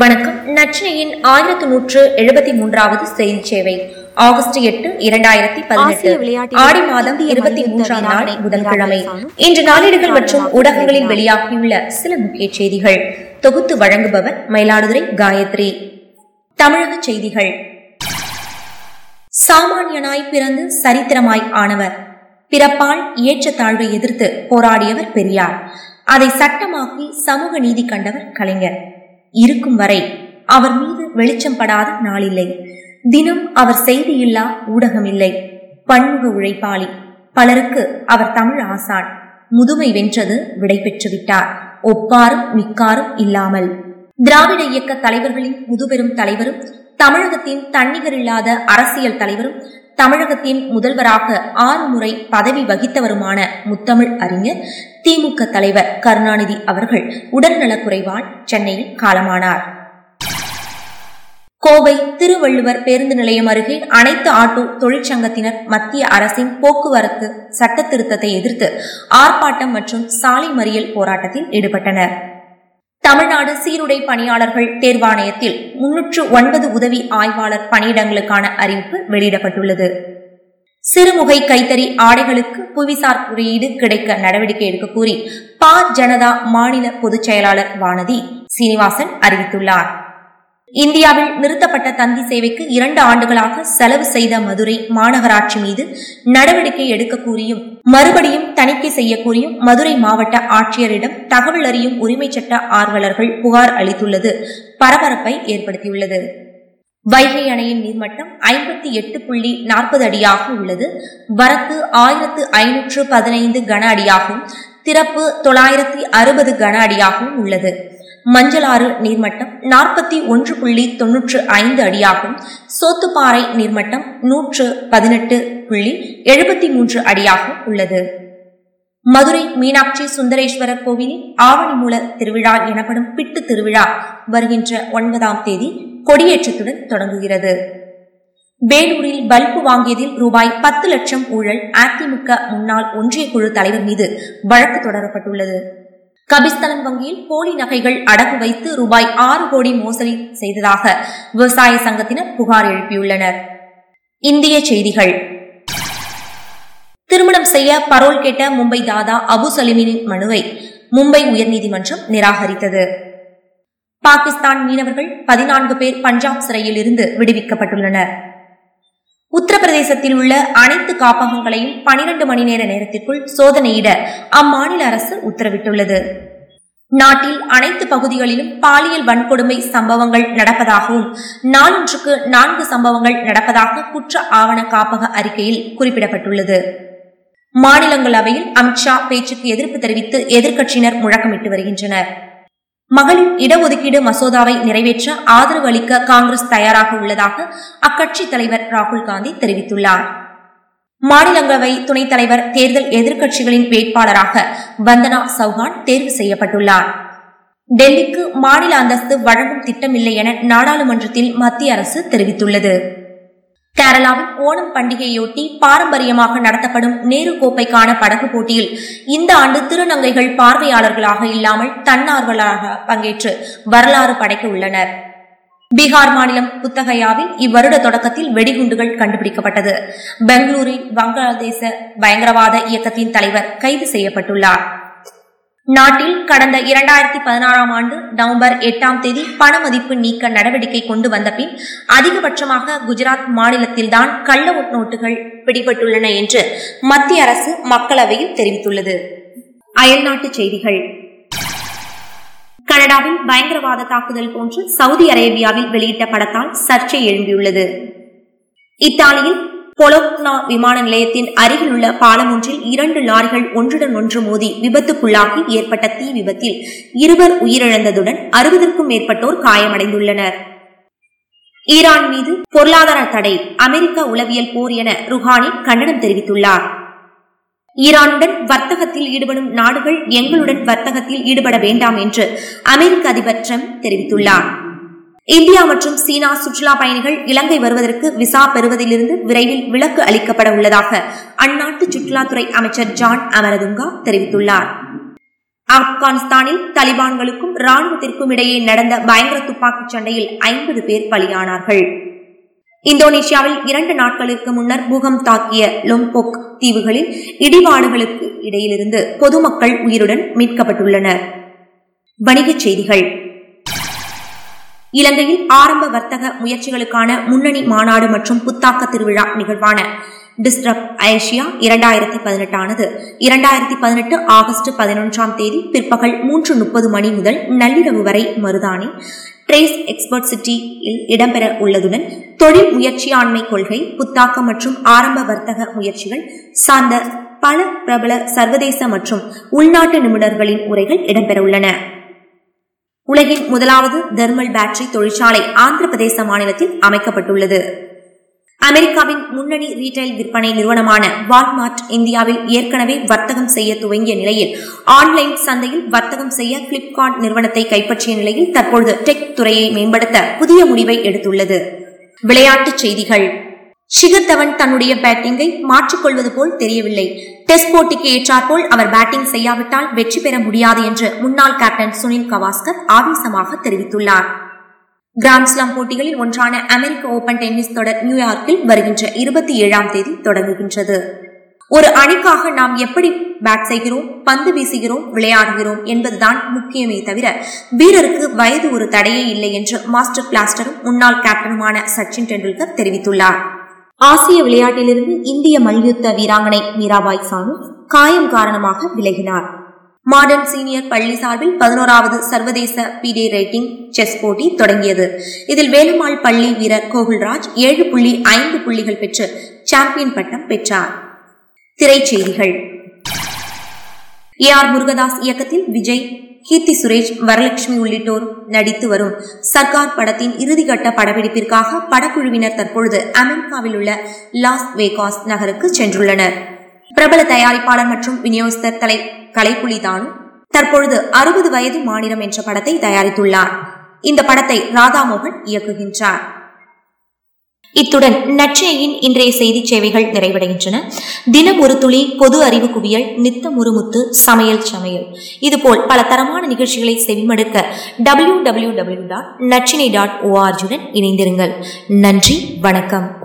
வணக்கம். நச்சினையின் ஆயிரத்து நூற்று எழுபத்தி மூன்றாவது செய்தி சேவை. ஆகஸ்ட் எட்டு இரண்டாயிரத்தி பதினெட்டு ஆடி மாதம் இருபத்தி மூன்றாம் நாள் புதன்கிழமை. இன்று காரணமாக மற்றும் ஊடகங்களில் வெளியாகியுள்ள வெளியாகியுள்ள சில முக்கிய செய்திகள். தொகுத்து வழங்குபவர் மயிலாடுதுறை காயத்ரி. தமிழக செய்திகள். சாமானியனாய் பிறந்து சரித்திரமாய் ஆனவர். பிறப்பால் ஏற்றத்தாழ்வை எதிர்த்து போராடியவர் பெரியார். அதை சட்டமாக்கி சமூக நீதி கண்டவர் கலைஞர். இருக்கும் வரை அவர் மீது வெளிச்சம் படாத நாளில்லை. தினம் அவர் செய்தியில்லா ஊடகமில்லை. பன்முக உழைப்பாளி. பலருக்கு அவர் தமிழ் ஆசான். முதுமை வென்றது விடை விட்டார். ஒப்பாரும் மிக்காரும் இல்லாமல். திராவிட இயக்க தலைவர்களின் முதுபெரும் தலைவரும் தமிழகத்தின் தன்னிகரில்லாத அரசியல் தலைவரும் தமிழகத்தின் முதல்வராக ஆறு முறை பதவி வகித்தவருமான முத்தமிழ் அறிஞர் திமுக தலைவர் கருணாநிதி அவர்கள் உடல்நலக்குறைவால் சென்னையில் காலமானார். கோவை திருவள்ளுவர் பேருந்து நிலையம் அருகே அனைத்து ஆட்டோ தொழிற்சங்கத்தினர் மத்திய அரசின் போக்குவரத்து சட்ட திருத்தத்தை எதிர்த்து ஆர்ப்பாட்டம் மற்றும் சாலை மறியல் போராட்டத்தில் ஈடுபட்டனர். தமிழ்நாடு சீருடை பணியாளர்கள் தேர்வாணையத்தில் முன்னூற்று ஒன்பது உதவி ஆய்வாளர் பணியிடங்களுக்கான அறிவிப்பு வெளியிடப்பட்டுள்ளது. சிறுமுகை கைத்தறி ஆடைகளுக்கு புவிசார் குறியீடு கிடைக்க நடவடிக்கை எடுக்க கூறி பா. ஜனதா மாநில பொதுச் செயலாளர் வானதி சீனிவாசன் அறிவித்துள்ளார். இந்தியாவில் நிறுத்தப்பட்ட தந்தி சேவைக்கு இரண்டு ஆண்டுகளாக செலவு செய்த மதுரை மாநகராட்சி மீது நடவடிக்கை எடுக்க கூறியும் மறுபடியும் தணிக்கை செய்ய கூறியும் மதுரை மாவட்ட ஆட்சியரிடம் தகவல் அறியும் உரிமை சட்ட ஆர்வலர்கள் புகார் அளித்துள்ளது. பரபரப்பை ஏற்படுத்தியுள்ளது. வைகை அணையின் நீர்மட்டம் ஐம்பத்தி எட்டு புள்ளி நாற்பது அடியாக உள்ளது. வரத்து ஆயிரத்து ஐநூற்று பதினைந்து கன அடியாகவும் திறப்பு தொள்ளாயிரத்தி அறுபது கன அடியாகவும் உள்ளது. மஞ்சளாறு நீர்மட்டம் நாற்பத்தி ஒன்று புள்ளி தொன்னூற்று ஐந்து அடியாகும். சோத்துப்பாறை நீர்மட்டம் நூற்று பதினெட்டு புள்ளி எழுபத்தி மூன்று அடியாக உள்ளது. மதுரை மீனாட்சி சுந்தரேஸ்வரர் கோவிலில் ஆவணி மூல திருவிழா எனப்படும் பிட்டு திருவிழா வருகின்ற ஒன்பதாம் தேதி கொடியேற்றத்துடன் தொடங்குகிறது. வேலூரில் பல்பு வாங்கியதில் ரூபாய் பத்து லட்சம் ஊழல் அதிமுக முன்னாள் ஒன்றிய குழு தலைவர் மீது வழக்கு தொடரப்பட்டுள்ளது. கபிஸ்தலன் வங்கியில் போலி நகைகள் அடகு வைத்து ரூபாய் ஆறு கோடி மோசடி செய்ததாக விவசாய சங்கத்தினர் புகார் எழுப்பியுள்ளனர். இந்திய செய்திகள். திருமணம் செய்ய பரோல் கேட்ட மும்பை தாதா அபு சலிமின் மனுவை மும்பை உயர்நீதிமன்றம் நிராகரித்தது. பாகிஸ்தான் மீனவர்கள் பதினான்கு பேர் பஞ்சாப் சிறையில் இருந்து விடுவிக்கப்பட்டுள்ளனர். உத்தரப்பிரதேசத்தில் உள்ள அனைத்து காப்பகங்களையும் பனிரெண்டு மணி நேர நேரத்திற்குள் சோதனையிட அம்மாநில அரசு உத்தரவிட்டுள்ளது. நாட்டில் அனைத்து பகுதிகளிலும் பாலியல் வன்கொடுமை சம்பவங்கள் நடப்பதாகவும் நாளொன்றுக்கு நான்கு சம்பவங்கள் நடப்பதாக குற்ற ஆவண காப்பக அறிக்கையில் குறிப்பிடப்பட்டுள்ளது. மாநிலங்களவையில் அமித்ஷா பேச்சுக்கு எதிர்ப்பு தெரிவித்து எதிர்க்கட்சியினர் முழக்கமிட்டு வருகின்றனர். மகளிர் இடஒதுக்கீடு மசோதாவை நிறைவேற்ற ஆதரவு அளிக்க காங்கிரஸ் தயாராக உள்ளதாக அக்கட்சி தலைவர் ராகுல் காந்தி தெரிவித்துள்ளார். மாநிலங்களவை துணைத் தலைவர் தேர்தல் எதிர்க்கட்சிகளின் வேட்பாளராக வந்தனா சௌஹான் தேர்வு செய்யப்பட்டுள்ளார். டெல்லிக்கு மாநில அந்தஸ்து வழங்கும் திட்டமில்லை என நாடாளுமன்றத்தில் மத்திய அரசு தெரிவித்துள்ளது. கேரளாவில் ஓணம் பண்டிகையொட்டி பாரம்பரியமாக நடத்தப்படும் நேரு கோப்பைக்கான படகு போட்டியில் இந்த ஆண்டு திருநங்கைகள் பார்வையாளர்களாக இல்லாமல் தன்னார்வலாக பங்கேற்று வரலாறு படைக்க உள்ளனர். பீகார் மாநிலம் புத்தகையாவில் இவ்வருட தொடக்கத்தில் வெடிகுண்டுகள் கண்டுபிடிக்கப்பட்டது. பெங்களூரில் வங்காளதேச பயங்கரவாத இயக்கத்தின் தலைவர் கைது செய்யப்பட்டுள்ளார். நாட்டில் கடந்த இரண்டாயிரத்தி பதினாறாம் ஆண்டு நவம்பர் எட்டாம் தேதி பண மதிப்பு நீக்க நடவடிக்கை கொண்டு வந்த பின் அதிகபட்சமாக குஜராத் மாநிலத்தில்தான் கள்ள நோட்டுகள் பிடிபட்டுள்ளன என்று மத்திய அரசு மக்களவையில் தெரிவித்துள்ளது. அயல்நாட்டு செய்திகள். கனடாவில் பயங்கரவாத தாக்குதல் போன்று சவுதி அரேபியாவில் வெளியிட்ட படத்தால் சர்ச்சை எழும்பியுள்ளது. இத்தாலியில் பொலோக்னா விமான நிலையத்தின் அருகில் உள்ள பாலம் ஒன்றில் இரண்டு லாரிகள் ஒன்றுடன் ஒன்று மோதி விபத்துக்குள்ளாகி ஏற்பட்ட தீ விபத்தில் இருவர் உயிரிழந்ததுடன் அறுபதற்கும் மேற்பட்டோர் காயமடைந்துள்ளனர். ஈரான் மீது பொருளாதார தடை அமெரிக்க உளவியல் போர் என ருஹானி கண்டனம் தெரிவித்துள்ளார். ஈரானுடன் வர்த்தகத்தில் ஈடுபடும் நாடுகள் எங்களுடன் வர்த்தகத்தில் ஈடுபட வேண்டாம் என்று அமெரிக்க அதிபர் டிரம்ப் தெரிவித்துள்ளார். இந்தியா மற்றும் சீனா சுற்றுலா பயணிகள் இலங்கை வருவதற்கு விசா பெறுவதிலிருந்து விரைவில் விலக்கு அளிக்கப்பட உள்ளதாக அந்நாட்டு சுற்றுலாத்துறை அமைச்சர் ஜான் அமரதுங்கா தெரிவித்துள்ளார். ஆப்கானிஸ்தானில் தலிபான்களுக்கும் ராணுவத்திற்கும் இடையே நடந்த பயங்கர துப்பாக்கிச் சண்டையில் ஐம்பது பேர் பலியானார்கள். இந்தோனேஷியாவில் இரண்டு நாட்களுக்கு முன்னர் பூகம் தாக்கிய லொம்போக் தீவுகளில் இடிபாடுகளுக்கு இடையிலிருந்து பொதுமக்கள் உயிருடன் மீட்கப்பட்டுள்ளனர். வணிகச் செய்திகள். இலங்கையில் ஆரம்ப வர்த்தக முயற்சிகளுக்கான முன்னணி மாநாடு மற்றும் புத்தாக்க திருவிழா நிகழ்வான டிஸ்டர்ப் ஏஷியா இரண்டாயிரத்தி பதினெட்டானது. இரண்டாயிரத்தி பதினெட்டு ஆகஸ்ட் பதினொன்றாம் தேதி பிற்பகல் மூன்று முப்பது மணி முதல் நள்ளிரவு வரை மருதானி ட்ரேஸ் எக்ஸ்பர்ட் சிட்டியில் இடம்பெற உள்ளதுடன் தொழில் முயற்சியாண்மை கொள்கை புத்தாக்கம் மற்றும் ஆரம்ப வர்த்தக முயற்சிகள் சார்ந்த பல பிரபல சர்வதேச மற்றும் உள்நாட்டு நிபுணர்களின் உரைகள் இடம்பெறவுள்ளன உலகின் முதலாவது தெர்மல் பேட்டரி தொழிற்சாலை ஆந்திர பிரதேச மாநிலத்தில் அமைக்கப்பட்டுள்ளது. அமெரிக்காவின் முன்னணி ரீட்டைல் விற்பனை நிறுவனமான வால்மார்ட் இந்தியாவில் ஏற்கனவே வர்த்தகம் செய்ய துவங்கிய நிலையில் ஆன்லைன் சந்தையில் வர்த்தகம் செய்ய பிளிப்கார்ட் நிறுவனத்தை கைப்பற்றிய நிலையில் தற்பொழுது டெக் துறையை மேம்படுத்த புதிய முடிவை எடுத்துள்ளது. விளையாட்டுச் செய்திகள். ஷிகர் தவன் தன்னுடைய பேட்டிங்கை மாற்றிக்கொள்வது போல் தெரியவில்லை. டெஸ்ட் போட்டிக்கு ஏற்றாற்போல் அவர் பேட்டிங் செய்யாவிட்டால் வெற்றி பெற முடியாது என்று முன்னாள் கேப்டன் சுனில் கவாஸ்கர் ஆவேசமாக தெரிவித்துள்ளார். கிராண்ட்ஸ்லாம் போட்டிகளில் ஒன்றான அமெரிக்க ஓபன் டென்னிஸ் தொடர் நியூயார்க்கில் வருகின்ற இருபத்தி ஏழாம் தேதி தொடங்குகின்றது. ஒரு அணிக்காக நாம் எப்படி பேட் செய்கிறோம் பந்து வீசுகிறோம் விளையாடுகிறோம் என்பதுதான் முக்கியமே தவிர வீரருக்கு வயது ஒரு தடையே இல்லை என்று மாஸ்டர் பிளாஸ்டரும் முன்னாள் கேப்டனுமான சச்சின் டெண்டுல்கர் தெரிவித்துள்ளார். ஆசிய விளையாட்டிலிருந்து இந்திய மல்யுத்த வீராங்கனை மீராபாய் சானு காயம் காரணமாக விலகினார். மாடர்ன் சீனியர் பள்ளி சார்பில் பதினோராவது சர்வதேச பிடே ரேட்டிங் செஸ் போட்டி தொடங்கியது. இதில் வேலுமாள் பள்ளி வீரர் கோகுல்ராஜ் ஏழு புள்ளி ஐந்து புள்ளிகள் பெற்று சாம்பியன் பட்டம் பெற்றார். திரைச்செய்திகள். ஏ ஆர் முருகதாஸ் இயக்கத்தில் விஜய் கீர்த்தி சுரேஷ் வரலட்சுமி உள்ளிட்டோர் நடித்து வரும் சர்க்கார் படத்தின் இறுதிக்கட்ட படப்பிடிப்பிற்காக படக்குழுவினர் தற்பொழுது அமெரிக்காவில் உள்ள லாஸ் வேகாஸ் நகருக்கு சென்றுள்ளனர். பிரபல தயாரிப்பாளர் மற்றும் விநியோகஸ்தர் தலை கலைப்புலி தானு தற்பொழுது அறுபது வயது மாநிலம் என்ற படத்தை தயாரித்துள்ளார். இந்த படத்தை ராதாமோகன் இயக்குகின்றார். இத்துடன் நச்சையின் இன்றைய செய்தி சேவைகள் நிறைவடைகின்றன. தினம் ஒரு துளி பொது அறிவு குவியல் நித்தம் ஒரு முத்து சமையல் சமையல். இதுபோல் பல தரமான நிகழ்ச்சிகளை செவிமடுக்க டபிள்யூ டபிள்யூ டபிள்யூ டாட் நச்சினை டாட் ஓஆர்ஜியுடன் இணைந்திருங்கள். நன்றி வணக்கம்.